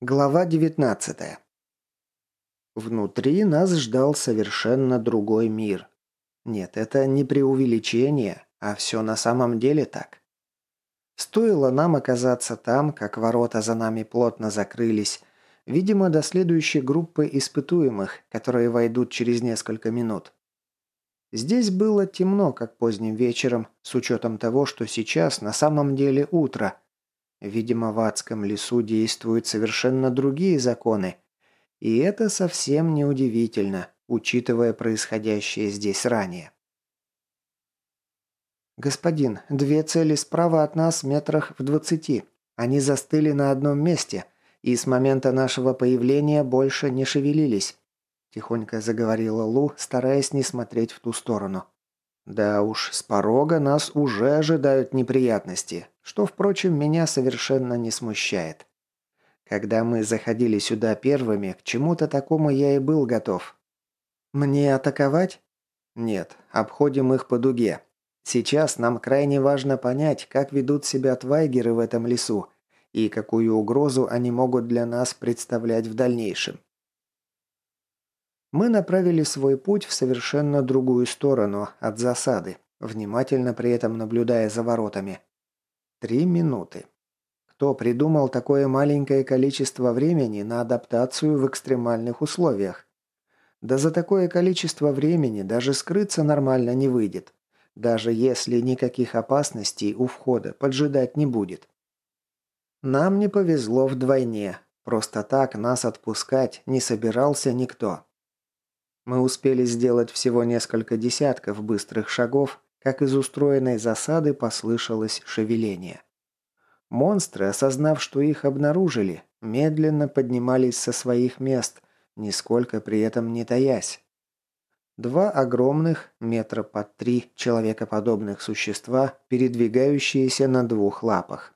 Глава 19. Внутри нас ждал совершенно другой мир. Нет, это не преувеличение, а все на самом деле так. Стоило нам оказаться там, как ворота за нами плотно закрылись, видимо, до следующей группы испытуемых, которые войдут через несколько минут. Здесь было темно, как поздним вечером, с учетом того, что сейчас на самом деле утро – Видимо, в адском лесу действуют совершенно другие законы. И это совсем не удивительно, учитывая происходящее здесь ранее. «Господин, две цели справа от нас метрах в двадцати. Они застыли на одном месте и с момента нашего появления больше не шевелились», – тихонько заговорила Лу, стараясь не смотреть в ту сторону. Да уж, с порога нас уже ожидают неприятности, что, впрочем, меня совершенно не смущает. Когда мы заходили сюда первыми, к чему-то такому я и был готов. Мне атаковать? Нет, обходим их по дуге. Сейчас нам крайне важно понять, как ведут себя твайгеры в этом лесу и какую угрозу они могут для нас представлять в дальнейшем. Мы направили свой путь в совершенно другую сторону от засады, внимательно при этом наблюдая за воротами. Три минуты. Кто придумал такое маленькое количество времени на адаптацию в экстремальных условиях? Да за такое количество времени даже скрыться нормально не выйдет, даже если никаких опасностей у входа поджидать не будет. Нам не повезло вдвойне, просто так нас отпускать не собирался никто. Мы успели сделать всего несколько десятков быстрых шагов, как из устроенной засады послышалось шевеление. Монстры, осознав, что их обнаружили, медленно поднимались со своих мест, нисколько при этом не таясь. Два огромных, метра под три, человекоподобных существа, передвигающиеся на двух лапах.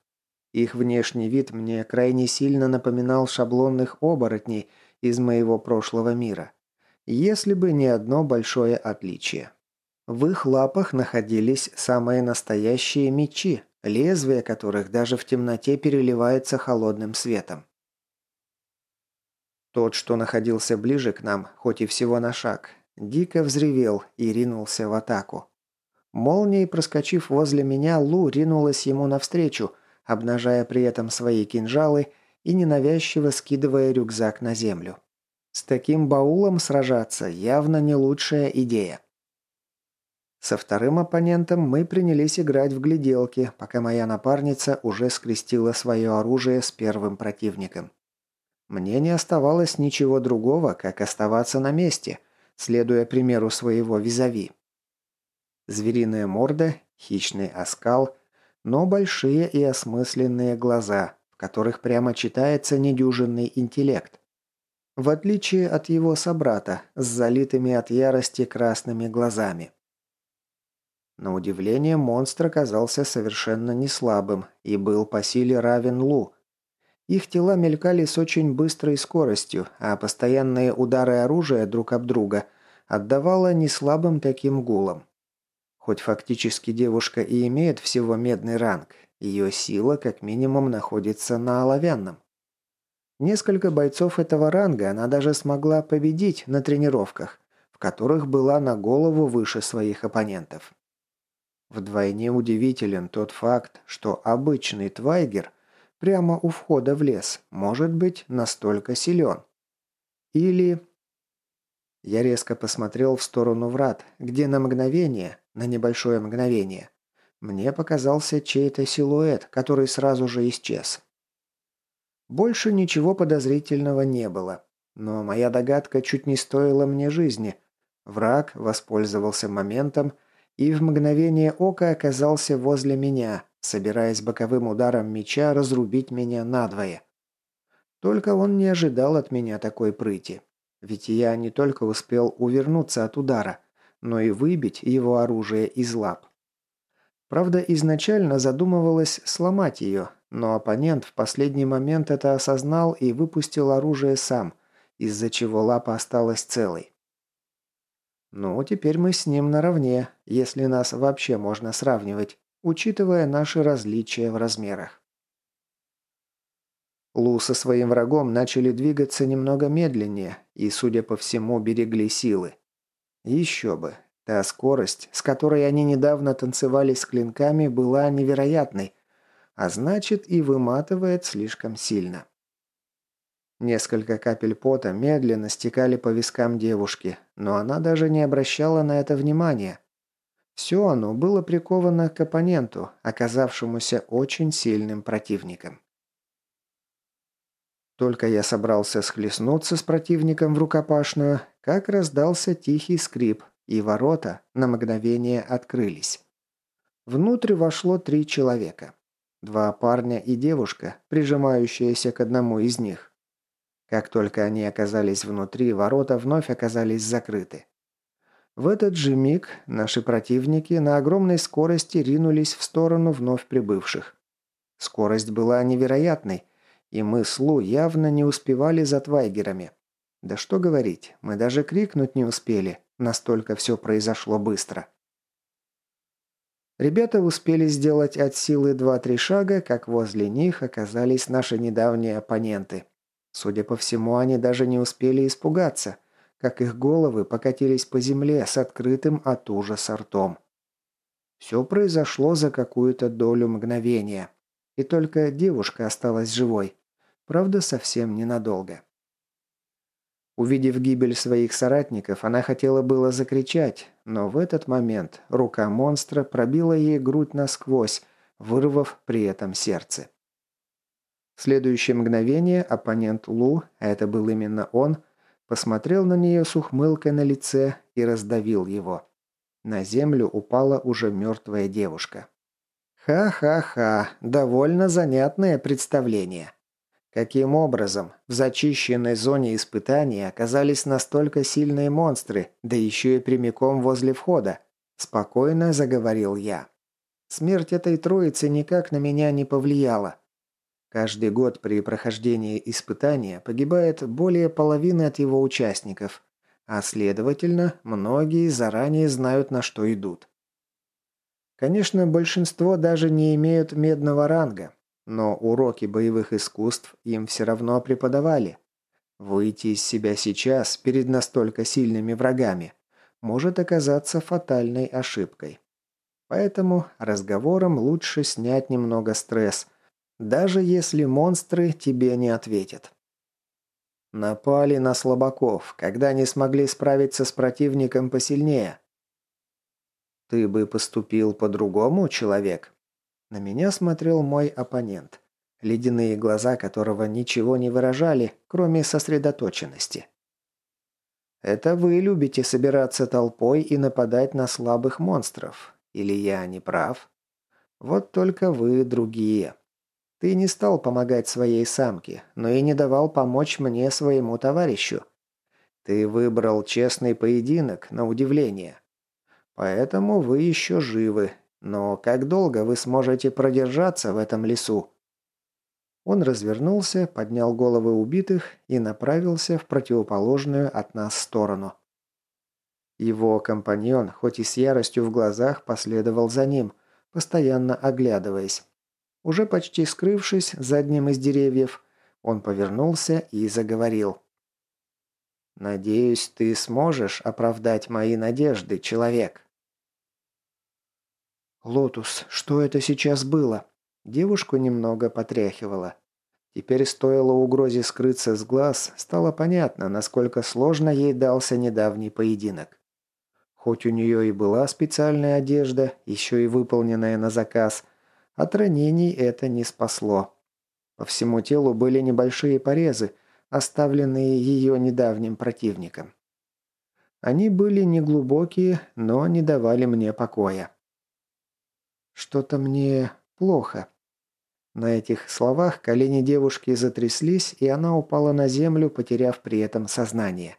Их внешний вид мне крайне сильно напоминал шаблонных оборотней из моего прошлого мира если бы не одно большое отличие. В их лапах находились самые настоящие мечи, лезвия которых даже в темноте переливается холодным светом. Тот, что находился ближе к нам, хоть и всего на шаг, дико взревел и ринулся в атаку. Молнией проскочив возле меня, Лу ринулась ему навстречу, обнажая при этом свои кинжалы и ненавязчиво скидывая рюкзак на землю. С таким баулом сражаться явно не лучшая идея. Со вторым оппонентом мы принялись играть в гляделки, пока моя напарница уже скрестила свое оружие с первым противником. Мне не оставалось ничего другого, как оставаться на месте, следуя примеру своего визави. Звериная морда, хищный оскал, но большие и осмысленные глаза, в которых прямо читается недюжинный интеллект. В отличие от его собрата с залитыми от ярости красными глазами. На удивление, монстр оказался совершенно не слабым и был по силе равен Лу. Их тела мелькали с очень быстрой скоростью, а постоянные удары оружия друг об друга отдавало неслабым таким гулом. Хоть фактически девушка и имеет всего медный ранг, ее сила как минимум находится на оловянном. Несколько бойцов этого ранга она даже смогла победить на тренировках, в которых была на голову выше своих оппонентов. Вдвойне удивителен тот факт, что обычный твайгер прямо у входа в лес может быть настолько силен. Или... Я резко посмотрел в сторону врат, где на мгновение, на небольшое мгновение, мне показался чей-то силуэт, который сразу же исчез. Больше ничего подозрительного не было. Но моя догадка чуть не стоила мне жизни. Враг воспользовался моментом и в мгновение ока оказался возле меня, собираясь боковым ударом меча разрубить меня надвое. Только он не ожидал от меня такой прыти. Ведь я не только успел увернуться от удара, но и выбить его оружие из лап. Правда, изначально задумывалось сломать ее, но оппонент в последний момент это осознал и выпустил оружие сам, из-за чего лапа осталась целой. Ну, теперь мы с ним наравне, если нас вообще можно сравнивать, учитывая наши различия в размерах. Лу со своим врагом начали двигаться немного медленнее и, судя по всему, берегли силы. Еще бы. Та скорость, с которой они недавно танцевали с клинками, была невероятной, а значит и выматывает слишком сильно. Несколько капель пота медленно стекали по вискам девушки, но она даже не обращала на это внимания. Все оно было приковано к оппоненту, оказавшемуся очень сильным противником. Только я собрался схлестнуться с противником в рукопашную, как раздался тихий скрип, и ворота на мгновение открылись. Внутрь вошло три человека. Два парня и девушка, прижимающаяся к одному из них. Как только они оказались внутри, ворота вновь оказались закрыты. В этот же миг наши противники на огромной скорости ринулись в сторону вновь прибывших. Скорость была невероятной, и мы с Лу явно не успевали за твайгерами. Да что говорить, мы даже крикнуть не успели, настолько все произошло быстро. Ребята успели сделать от силы два-три шага, как возле них оказались наши недавние оппоненты. Судя по всему, они даже не успели испугаться, как их головы покатились по земле с открытым от ужаса ртом. Все произошло за какую-то долю мгновения. И только девушка осталась живой. Правда, совсем ненадолго. Увидев гибель своих соратников, она хотела было закричать, но в этот момент рука монстра пробила ей грудь насквозь, вырвав при этом сердце. Следующее мгновение оппонент Лу, а это был именно он, посмотрел на нее с ухмылкой на лице и раздавил его. На землю упала уже мертвая девушка. Ха-ха-ха, довольно занятное представление. Каким образом в зачищенной зоне испытаний оказались настолько сильные монстры, да еще и прямиком возле входа? Спокойно заговорил я. Смерть этой троицы никак на меня не повлияла. Каждый год при прохождении испытания погибает более половины от его участников, а следовательно, многие заранее знают, на что идут. Конечно, большинство даже не имеют медного ранга, но уроки боевых искусств им все равно преподавали. Выйти из себя сейчас перед настолько сильными врагами может оказаться фатальной ошибкой. Поэтому разговором лучше снять немного стресс, даже если монстры тебе не ответят. Напали на слабаков, когда не смогли справиться с противником посильнее. Ты бы поступил по-другому, человек? На меня смотрел мой оппонент, ледяные глаза которого ничего не выражали, кроме сосредоточенности. Это вы любите собираться толпой и нападать на слабых монстров. Или я не прав? Вот только вы другие. Ты не стал помогать своей самке, но и не давал помочь мне своему товарищу. Ты выбрал честный поединок, на удивление. Поэтому вы еще живы, но как долго вы сможете продержаться в этом лесу?» Он развернулся, поднял головы убитых и направился в противоположную от нас сторону. Его компаньон, хоть и с яростью в глазах, последовал за ним, постоянно оглядываясь. Уже почти скрывшись за одним из деревьев, он повернулся и заговорил. «Надеюсь, ты сможешь оправдать мои надежды, человек». «Лотус, что это сейчас было?» Девушку немного потряхивала. Теперь стоило угрозе скрыться с глаз, стало понятно, насколько сложно ей дался недавний поединок. Хоть у нее и была специальная одежда, еще и выполненная на заказ, от ранений это не спасло. По всему телу были небольшие порезы, оставленные ее недавним противником. Они были неглубокие, но не давали мне покоя. Что-то мне плохо. На этих словах колени девушки затряслись, и она упала на землю, потеряв при этом сознание.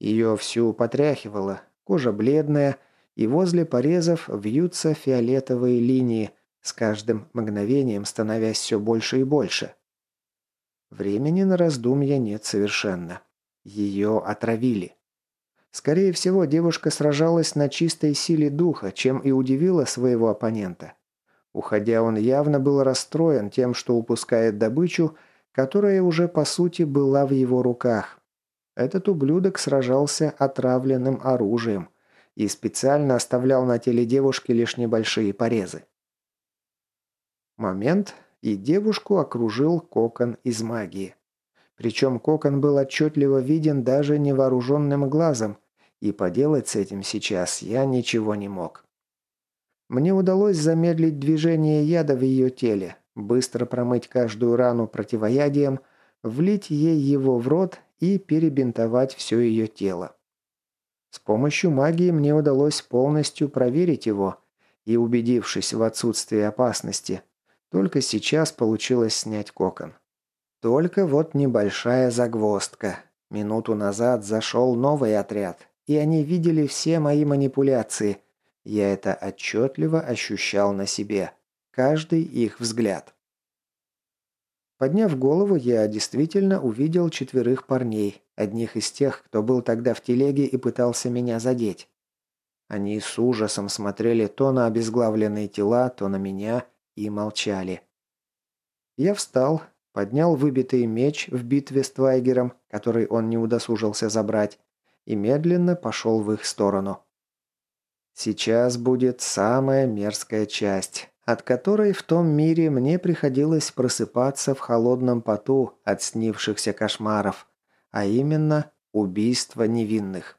Ее всю потряхивало, кожа бледная, и возле порезов вьются фиолетовые линии, с каждым мгновением становясь все больше и больше. Времени на раздумья нет совершенно. Ее отравили. Скорее всего, девушка сражалась на чистой силе духа, чем и удивила своего оппонента. Уходя, он явно был расстроен тем, что упускает добычу, которая уже по сути была в его руках. Этот ублюдок сражался отравленным оружием и специально оставлял на теле девушки лишь небольшие порезы. Момент, и девушку окружил кокон из магии. Причем кокон был отчетливо виден даже невооруженным глазом, и поделать с этим сейчас я ничего не мог. Мне удалось замедлить движение яда в ее теле, быстро промыть каждую рану противоядием, влить ей его в рот и перебинтовать все ее тело. С помощью магии мне удалось полностью проверить его, и, убедившись в отсутствии опасности, только сейчас получилось снять кокон. Только вот небольшая загвоздка. Минуту назад зашел новый отряд, и они видели все мои манипуляции. Я это отчетливо ощущал на себе. Каждый их взгляд. Подняв голову, я действительно увидел четверых парней, одних из тех, кто был тогда в телеге и пытался меня задеть. Они с ужасом смотрели то на обезглавленные тела, то на меня и молчали. Я встал, поднял выбитый меч в битве с Твайгером, который он не удосужился забрать, и медленно пошел в их сторону. Сейчас будет самая мерзкая часть, от которой в том мире мне приходилось просыпаться в холодном поту от снившихся кошмаров, а именно убийство невинных.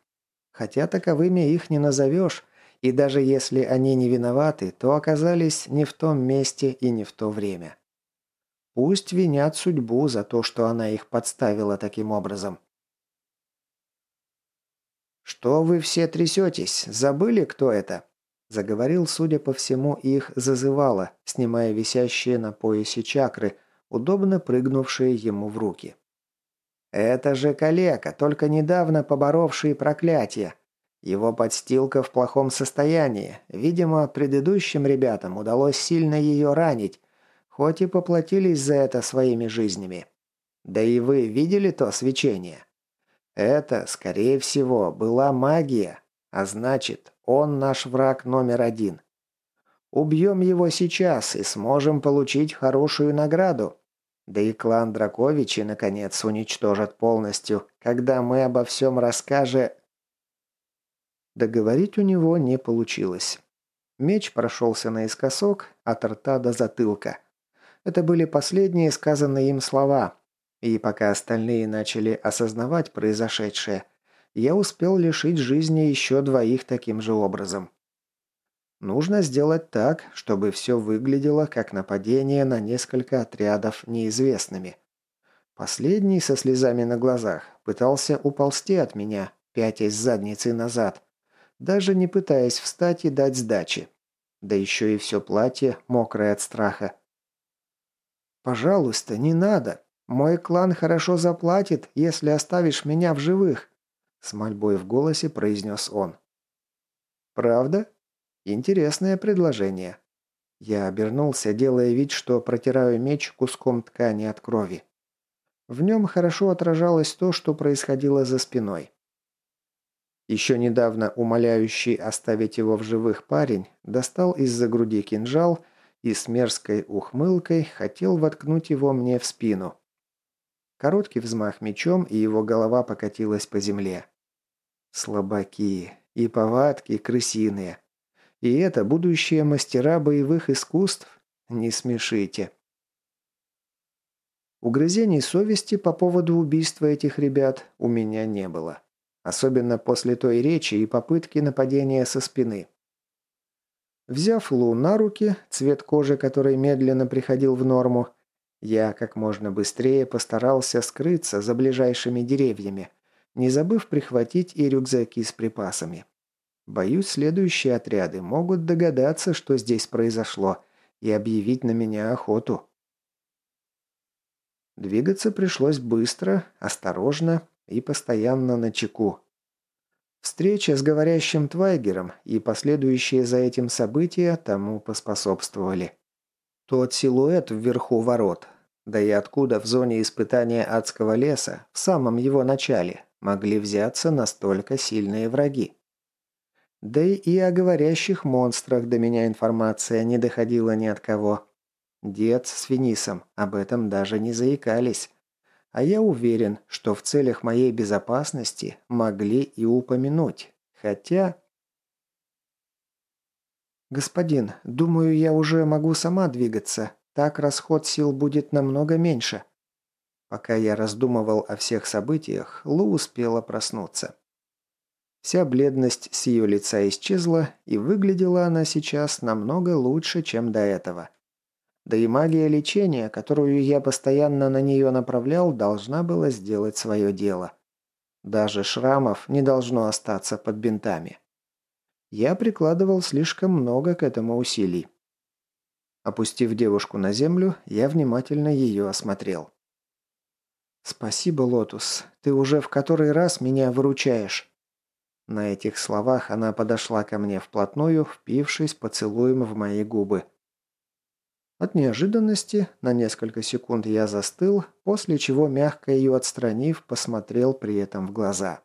Хотя таковыми их не назовешь, и даже если они не виноваты, то оказались не в том месте и не в то время. Пусть винят судьбу за то, что она их подставила таким образом. «Что вы все трясетесь? Забыли, кто это?» Заговорил, судя по всему, их зазывало, снимая висящие на поясе чакры, удобно прыгнувшие ему в руки. «Это же калека, только недавно поборовший проклятие. Его подстилка в плохом состоянии. Видимо, предыдущим ребятам удалось сильно ее ранить, хоть и поплатились за это своими жизнями. Да и вы видели то свечение?» Это, скорее всего, была магия, а значит, он наш враг номер один. Убьем его сейчас и сможем получить хорошую награду. Да и клан Драковичи, наконец, уничтожат полностью, когда мы обо всем расскажем. Договорить у него не получилось. Меч прошелся наискосок от рта до затылка. Это были последние сказанные им слова, и пока остальные начали осознавать произошедшее, я успел лишить жизни еще двоих таким же образом. Нужно сделать так, чтобы все выглядело как нападение на несколько отрядов неизвестными. Последний со слезами на глазах пытался уползти от меня, пятясь задницей назад, даже не пытаясь встать и дать сдачи. Да еще и все платье мокрое от страха. «Пожалуйста, не надо!» Мой клан хорошо заплатит, если оставишь меня в живых», – с мольбой в голосе произнес он. «Правда? Интересное предложение». Я обернулся, делая вид, что протираю меч куском ткани от крови. В нем хорошо отражалось то, что происходило за спиной. Еще недавно умоляющий оставить его в живых парень достал из-за груди кинжал и с мерзкой ухмылкой хотел воткнуть его мне в спину. Короткий взмах мечом, и его голова покатилась по земле. Слабаки. И повадки крысиные. И это будущие мастера боевых искусств? Не смешите. Угрызений совести по поводу убийства этих ребят у меня не было. Особенно после той речи и попытки нападения со спины. Взяв Лу на руки, цвет кожи которой медленно приходил в норму, я как можно быстрее постарался скрыться за ближайшими деревьями, не забыв прихватить и рюкзаки с припасами. Боюсь, следующие отряды могут догадаться, что здесь произошло, и объявить на меня охоту. Двигаться пришлось быстро, осторожно и постоянно на чеку. Встреча с говорящим Твайгером и последующие за этим события тому поспособствовали. Тот силуэт вверху ворот, да и откуда в зоне испытания адского леса, в самом его начале, могли взяться настолько сильные враги? Да и о говорящих монстрах до меня информация не доходила ни от кого. Дед с Финисом об этом даже не заикались. А я уверен, что в целях моей безопасности могли и упомянуть. Хотя... «Господин, думаю, я уже могу сама двигаться. Так расход сил будет намного меньше». Пока я раздумывал о всех событиях, Лу успела проснуться. Вся бледность с ее лица исчезла, и выглядела она сейчас намного лучше, чем до этого. Да и магия лечения, которую я постоянно на нее направлял, должна была сделать свое дело. Даже шрамов не должно остаться под бинтами. Я прикладывал слишком много к этому усилий. Опустив девушку на землю, я внимательно ее осмотрел. «Спасибо, Лотус. Ты уже в который раз меня выручаешь». На этих словах она подошла ко мне вплотную, впившись поцелуем в мои губы. От неожиданности на несколько секунд я застыл, после чего, мягко ее отстранив, посмотрел при этом в глаза.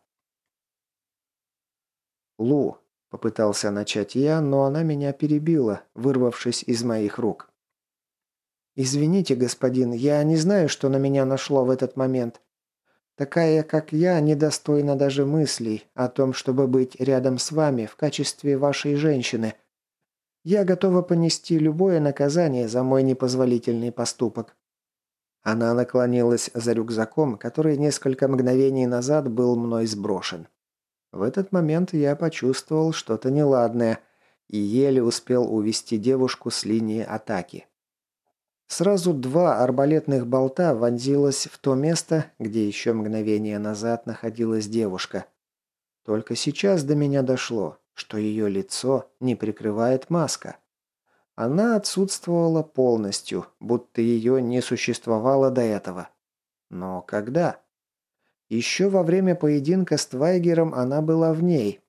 «Лу», — попытался начать я, но она меня перебила, вырвавшись из моих рук. «Извините, господин, я не знаю, что на меня нашло в этот момент. Такая, как я, недостойна даже мыслей о том, чтобы быть рядом с вами в качестве вашей женщины. Я готова понести любое наказание за мой непозволительный поступок». Она наклонилась за рюкзаком, который несколько мгновений назад был мной сброшен. В этот момент я почувствовал что-то неладное и еле успел увести девушку с линии атаки. Сразу два арбалетных болта вонзилось в то место, где еще мгновение назад находилась девушка. Только сейчас до меня дошло, что ее лицо не прикрывает маска. Она отсутствовала полностью, будто ее не существовало до этого. Но когда? Еще во время поединка с Твайгером она была в ней.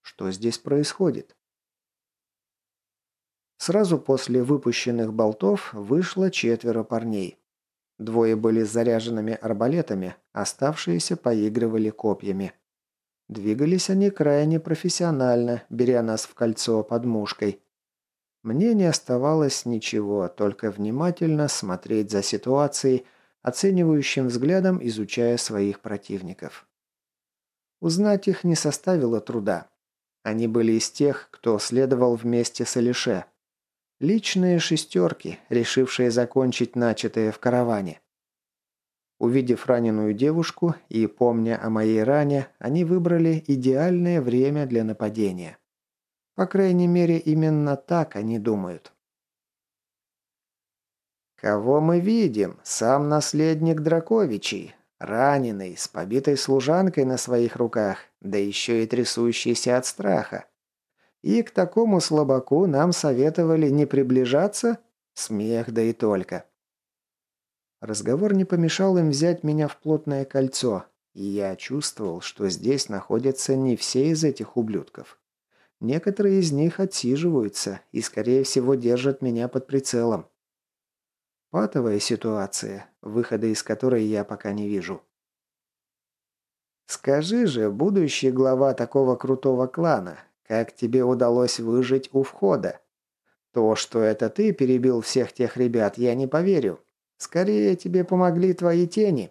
Что здесь происходит? Сразу после выпущенных болтов вышло четверо парней. Двое были заряженными арбалетами, оставшиеся поигрывали копьями. Двигались они крайне профессионально, беря нас в кольцо под мушкой. Мне не оставалось ничего, только внимательно смотреть за ситуацией, оценивающим взглядом изучая своих противников. Узнать их не составило труда. Они были из тех, кто следовал вместе с Алише. Личные шестерки, решившие закончить начатое в караване. Увидев раненую девушку и помня о моей ране, они выбрали идеальное время для нападения. По крайней мере, именно так они думают. «Кого мы видим? Сам наследник Драковичей. Раненый, с побитой служанкой на своих руках, да еще и трясущийся от страха. И к такому слабаку нам советовали не приближаться? Смех, да и только. Разговор не помешал им взять меня в плотное кольцо, и я чувствовал, что здесь находятся не все из этих ублюдков. Некоторые из них отсиживаются и, скорее всего, держат меня под прицелом. Патовая ситуация, выхода из которой я пока не вижу. Скажи же, будущий глава такого крутого клана, как тебе удалось выжить у входа? То, что это ты перебил всех тех ребят, я не поверю. Скорее, тебе помогли твои тени».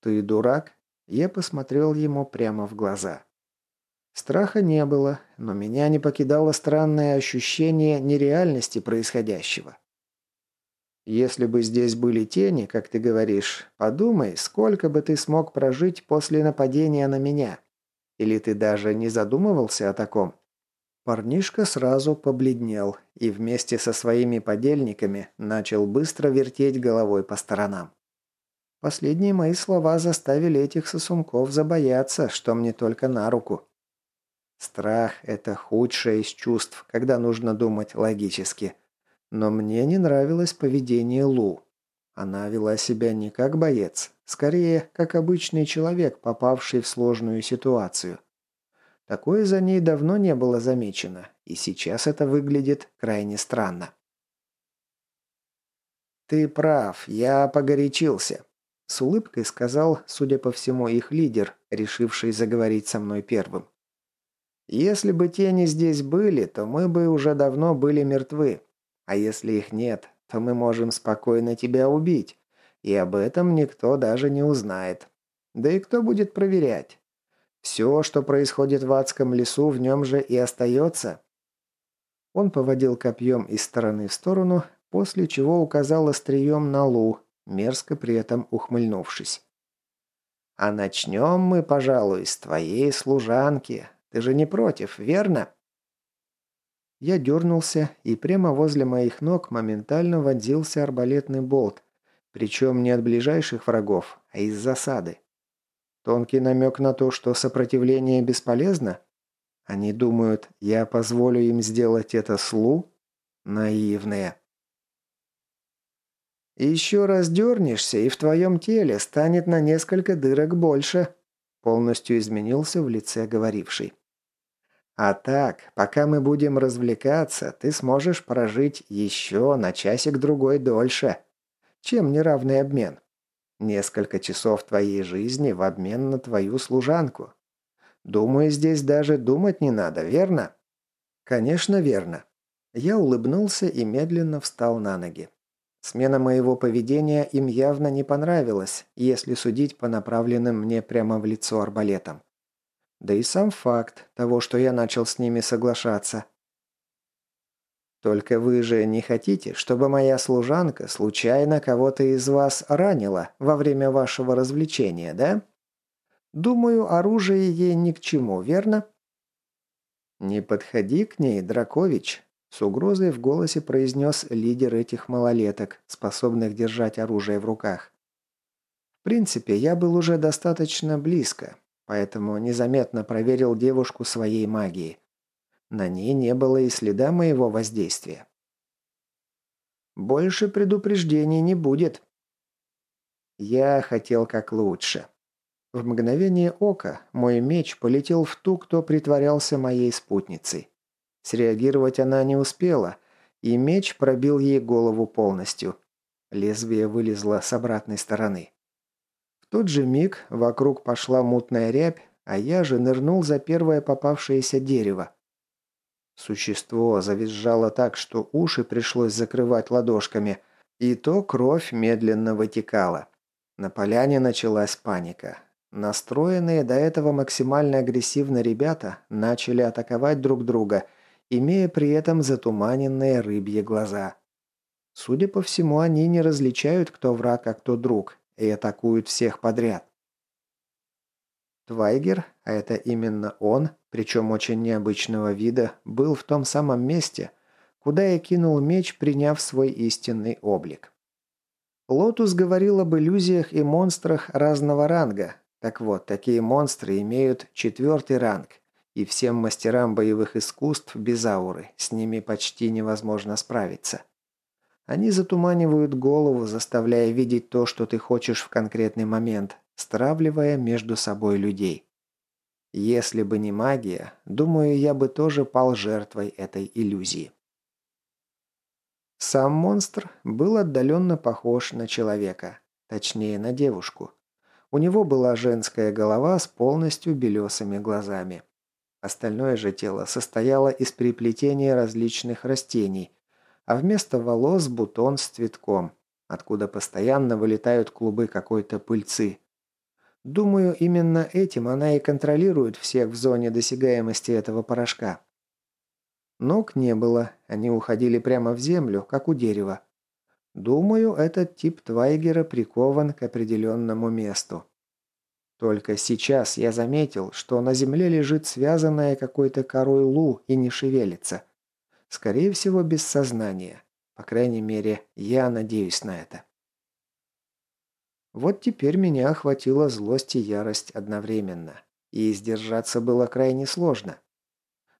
«Ты дурак?» Я посмотрел ему прямо в глаза. Страха не было, но меня не покидало странное ощущение нереальности происходящего. Если бы здесь были тени, как ты говоришь, подумай, сколько бы ты смог прожить после нападения на меня. Или ты даже не задумывался о таком?» Парнишка сразу побледнел и вместе со своими подельниками начал быстро вертеть головой по сторонам. Последние мои слова заставили этих сосунков забояться, что мне только на руку. Страх – это худшее из чувств, когда нужно думать логически. Но мне не нравилось поведение Лу. Она вела себя не как боец, скорее, как обычный человек, попавший в сложную ситуацию. Такое за ней давно не было замечено, и сейчас это выглядит крайне странно. «Ты прав, я погорячился», – с улыбкой сказал, судя по всему, их лидер, решивший заговорить со мной первым. «Если бы тени здесь были, то мы бы уже давно были мертвы. А если их нет, то мы можем спокойно тебя убить. И об этом никто даже не узнает. Да и кто будет проверять? Все, что происходит в адском лесу, в нем же и остается. Он поводил копьем из стороны в сторону, после чего указал острием на Лу, мерзко при этом ухмыльнувшись. «А начнем мы, пожалуй, с твоей служанки. Ты же не против, верно?» Я дернулся, и прямо возле моих ног моментально вонзился арбалетный болт, причем не от ближайших врагов, а из засады. Тонкий намек на то, что сопротивление бесполезно? Они думают, я позволю им сделать это слу? Наивные. «Еще раз дернешься, и в твоем теле станет на несколько дырок больше», полностью изменился в лице говоривший. «А так, пока мы будем развлекаться, ты сможешь прожить еще на часик-другой дольше. Чем неравный обмен? Несколько часов твоей жизни в обмен на твою служанку. Думаю, здесь даже думать не надо, верно?» «Конечно, верно». Я улыбнулся и медленно встал на ноги. Смена моего поведения им явно не понравилась, если судить по направленным мне прямо в лицо арбалетам. Да и сам факт того, что я начал с ними соглашаться. Только вы же не хотите, чтобы моя служанка случайно кого-то из вас ранила во время вашего развлечения, да? Думаю, оружие ей ни к чему, верно? Не подходи к ней, Дракович, с угрозой в голосе произнес лидер этих малолеток, способных держать оружие в руках. В принципе, я был уже достаточно близко, поэтому незаметно проверил девушку своей магией. На ней не было и следа моего воздействия. «Больше предупреждений не будет». Я хотел как лучше. В мгновение ока мой меч полетел в ту, кто притворялся моей спутницей. Среагировать она не успела, и меч пробил ей голову полностью. Лезвие вылезло с обратной стороны. В тот же миг вокруг пошла мутная рябь, а я же нырнул за первое попавшееся дерево. Существо завизжало так, что уши пришлось закрывать ладошками, и то кровь медленно вытекала. На поляне началась паника. Настроенные до этого максимально агрессивно ребята начали атаковать друг друга – имея при этом затуманенные рыбьи глаза. Судя по всему, они не различают, кто враг, а кто друг, и атакуют всех подряд. Твайгер, а это именно он, причем очень необычного вида, был в том самом месте, куда я кинул меч, приняв свой истинный облик. Лотус говорил об иллюзиях и монстрах разного ранга. Так вот, такие монстры имеют четвертый ранг, и всем мастерам боевых искусств без ауры, с ними почти невозможно справиться. Они затуманивают голову, заставляя видеть то, что ты хочешь в конкретный момент, стравливая между собой людей. Если бы не магия, думаю, я бы тоже пал жертвой этой иллюзии. Сам монстр был отдаленно похож на человека, точнее на девушку. У него была женская голова с полностью белесыми глазами. Остальное же тело состояло из переплетения различных растений, а вместо волос бутон с цветком, откуда постоянно вылетают клубы какой-то пыльцы. Думаю, именно этим она и контролирует всех в зоне досягаемости этого порошка. Ног не было, они уходили прямо в землю, как у дерева. Думаю, этот тип Твайгера прикован к определенному месту. Только сейчас я заметил, что на земле лежит связанная какой-то корой Лу и не шевелится. Скорее всего, без сознания. По крайней мере, я надеюсь на это. Вот теперь меня охватила злость и ярость одновременно. И сдержаться было крайне сложно.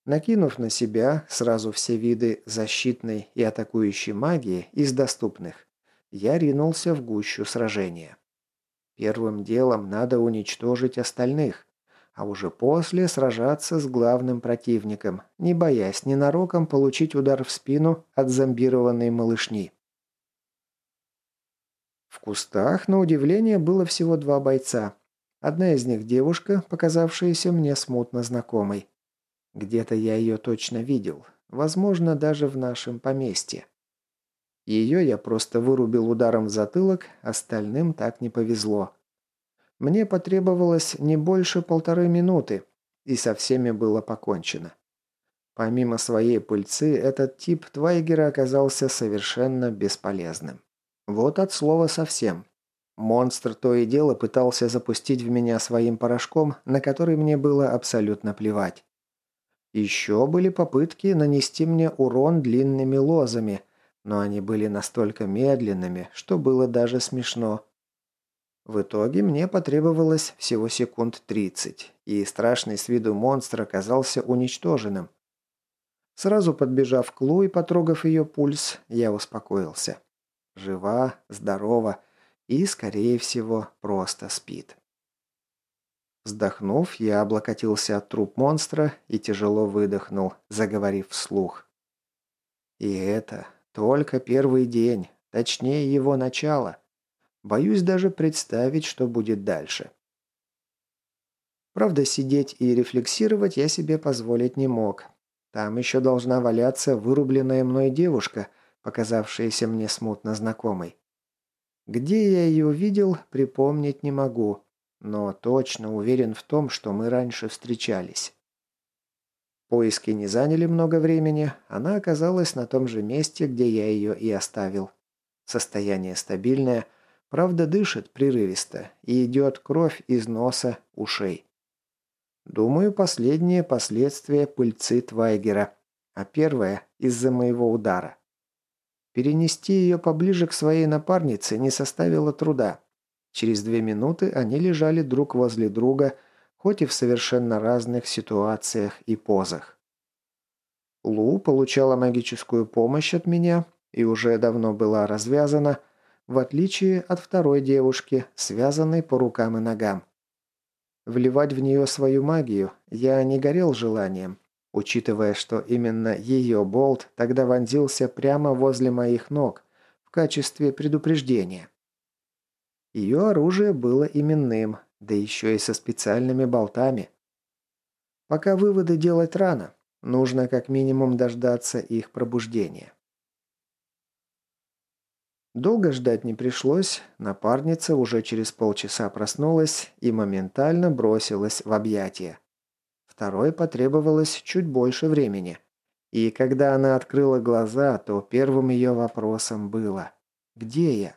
Накинув на себя сразу все виды защитной и атакующей магии из доступных, я ринулся в гущу сражения. Первым делом надо уничтожить остальных, а уже после сражаться с главным противником, не боясь ненароком получить удар в спину от зомбированной малышни. В кустах, на удивление, было всего два бойца. Одна из них девушка, показавшаяся мне смутно знакомой. Где-то я ее точно видел, возможно, даже в нашем поместье. Ее я просто вырубил ударом в затылок, остальным так не повезло. Мне потребовалось не больше полторы минуты, и со всеми было покончено. Помимо своей пыльцы, этот тип Твайгера оказался совершенно бесполезным. Вот от слова совсем. Монстр то и дело пытался запустить в меня своим порошком, на который мне было абсолютно плевать. Еще были попытки нанести мне урон длинными лозами, но они были настолько медленными, что было даже смешно. В итоге мне потребовалось всего секунд 30, и страшный с виду монстр оказался уничтоженным. Сразу подбежав к Лу и потрогав ее пульс, я успокоился. Жива, здорова и, скорее всего, просто спит. Вздохнув, я облокотился от труп монстра и тяжело выдохнул, заговорив вслух. И это только первый день, точнее его начало – Боюсь даже представить, что будет дальше. Правда, сидеть и рефлексировать я себе позволить не мог. Там еще должна валяться вырубленная мной девушка, показавшаяся мне смутно знакомой. Где я ее видел, припомнить не могу, но точно уверен в том, что мы раньше встречались. Поиски не заняли много времени, она оказалась на том же месте, где я ее и оставил. Состояние стабильное, Правда, дышит прерывисто и идет кровь из носа, ушей. Думаю, последнее последствия пыльцы Твайгера, а первое – из-за моего удара. Перенести ее поближе к своей напарнице не составило труда. Через две минуты они лежали друг возле друга, хоть и в совершенно разных ситуациях и позах. Лу получала магическую помощь от меня и уже давно была развязана – в отличие от второй девушки, связанной по рукам и ногам. Вливать в нее свою магию я не горел желанием, учитывая, что именно ее болт тогда вонзился прямо возле моих ног в качестве предупреждения. Ее оружие было именным, да еще и со специальными болтами. Пока выводы делать рано, нужно как минимум дождаться их пробуждения. Долго ждать не пришлось, напарница уже через полчаса проснулась и моментально бросилась в объятия. Второй потребовалось чуть больше времени. И когда она открыла глаза, то первым ее вопросом было «Где я?».